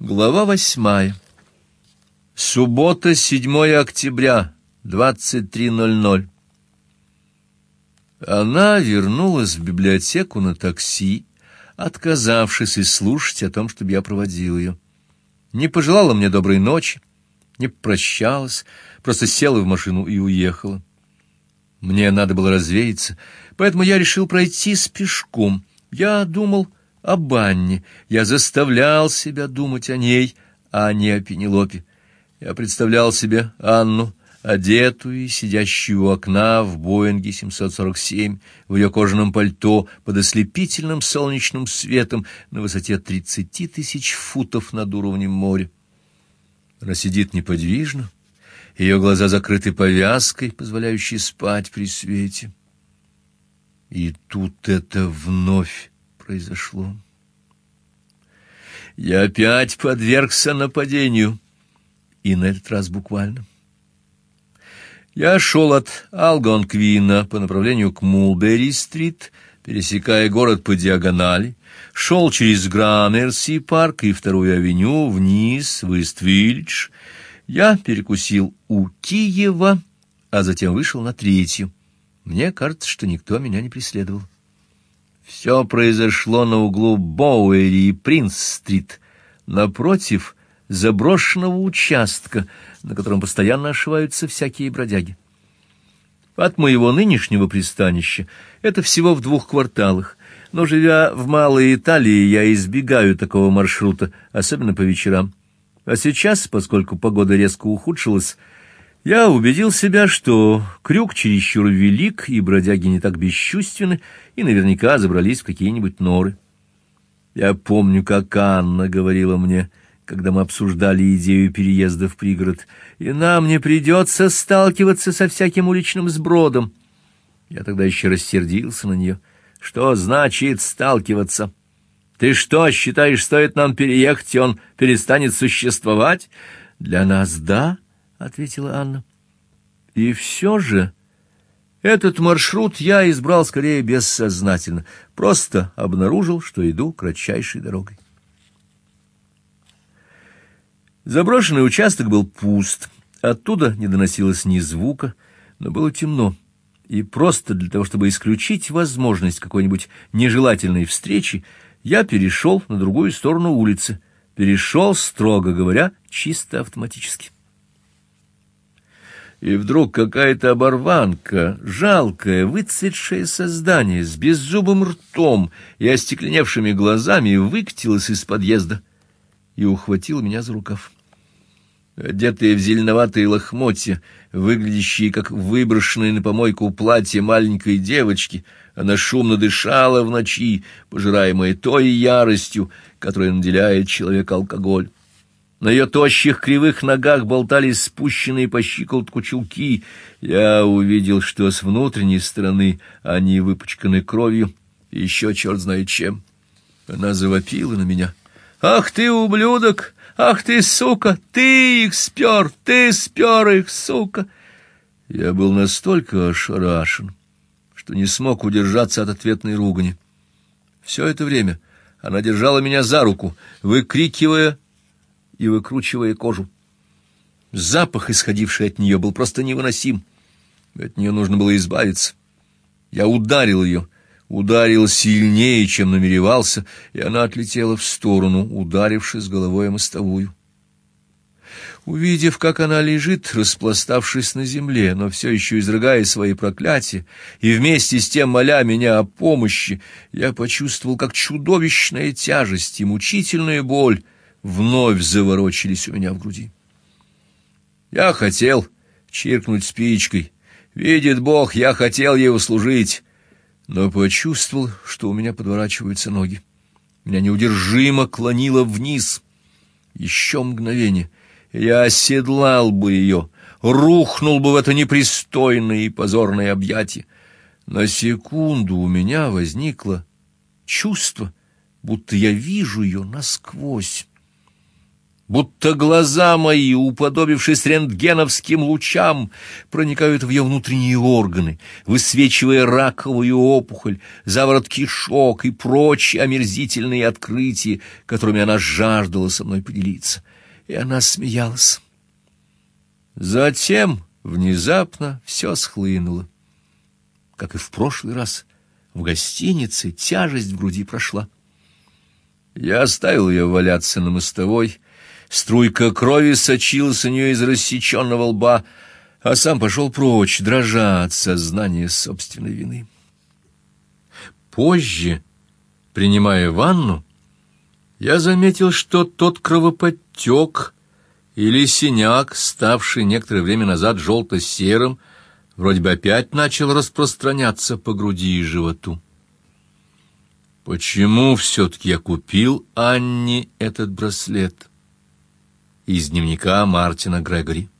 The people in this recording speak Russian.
Глава восьмая. Суббота, 7 октября, 23:00. Она вернулась в библиотеку на такси, отказавшись и слушать о том, чтобы я проводил ее. Не пожелала мне доброй ночи, не прощалась, просто села в машину и уехала. Мне надо было развеяться, поэтому я решил пройти с пешком. Я думал о Банне. Я заставлял себя думать о ней, а не о Пенелопе. Я представлял себе Анну, одетую и сидящую у окна в Боинге 747, в ее кожаном пальто под ослепительным солнечным светом на высоте тридцати тысяч футов над уровнем моря. Она сидит неподвижно, ее глаза закрыты повязкой, позволяющей спать при свете. И тут это вновь произошло. Я опять подвергся нападению, и на этот раз буквально. Я шел от Алгонквина по направлению к Мулбери-стрит, пересекая город по диагонали, шел через Граммерси-парк и вторую авеню вниз в Ист-Виллидж. Я перекусил у Киева, а затем вышел на третью. Мне кажется, что никто меня не преследовал. Все произошло на углу Боуэри и Принц-стрит, напротив заброшенного участка, на котором постоянно ошиваются всякие бродяги. От моего нынешнего пристанища это всего в двух кварталах, но живя в Малой Италии, я избегаю такого маршрута, особенно по вечерам. А сейчас, поскольку погода резко ухудшилась, я убедил себя, что крюк чересчур велик, и бродяги не так бесчувственны, и наверняка забрались в какие-нибудь норы. Я помню, как Анна говорила мне, когда мы обсуждали идею переезда в пригород, и нам не придется сталкиваться со всяким уличным сбродом. Я тогда еще рассердился на нее. Что значит сталкиваться? Ты что, считаешь, стоит нам переехать, и он перестанет существовать? Для нас да, ответила Анна. И все же этот маршрут я избрал скорее бессознательно, просто обнаружил, что иду кратчайшей дорогой. Заброшенный участок был пуст. Оттуда не доносилось ни звука, но было темно. И просто для того, чтобы исключить возможность какой-нибудь нежелательной встречи, я перешел на другую сторону улицы. Перешел, строго говоря, чисто автоматически. И вдруг какая-то оборванка, жалкое, выцветшее создание с беззубым ртом и остекленевшими глазами выкатилась из подъезда и ухватила меня за рукав. Одетая в зеленоватые лохмотья, выглядящие как выброшенные на помойку платье маленькой девочки, она шумно дышала в ночи, пожираемая той яростью, которая наделяет человека алкоголь. На ее тощих кривых ногах болтались спущенные по щиколотку чулки. Я увидел, что с внутренней стороны они выпачканы кровью, еще черт знает чем. Она завопила на меня. «Ах ты, ублюдок! Ах ты, сука! Ты их спер! Ты спер их, сука!» Я был настолько ошарашен, что не смог удержаться от ответной ругани. Все это время она держала меня за руку, выкрикивая и выкручивая кожу. Запах, исходивший от нее, был просто невыносим. От нее нужно было избавиться. Я ударил ее, ударил сильнее, чем намеревался, и она отлетела в сторону, ударившись головой о мостовую. Увидев, как она лежит, распластавшись на земле, но все еще изрыгая свои проклятия, и вместе с тем моля меня о помощи, я почувствовал, как чудовищная тяжесть и мучительная боль вновь заворочились у меня в груди. Я хотел чиркнуть спичкой. Видит Бог, я хотел ей услужить, но почувствовал, что у меня подворачиваются ноги. Меня неудержимо клонило вниз. Еще мгновение, я оседлал бы ее, рухнул бы в это непристойное и позорное объятие. На секунду у меня возникло чувство, будто я вижу ее насквозь. Будто глаза мои, уподобившись рентгеновским лучам, проникают в ее внутренние органы, высвечивая раковую опухоль, заворот кишок и прочие омерзительные открытия, которыми она жаждала со мной поделиться. И она смеялась. Затем внезапно все схлынуло. Как и в прошлый раз, в гостинице тяжесть в груди прошла. Я оставил ее валяться на мостовой, струйка крови сочилась у нее из рассеченного лба, а сам пошел прочь, дрожа от сознания собственной вины. Позже, принимая ванну, я заметил, что тот кровоподтек или синяк, ставший некоторое время назад желто-серым, вроде бы опять начал распространяться по груди и животу. Почему все-таки я купил Анне этот браслет? Из дневника Мартина Грегори.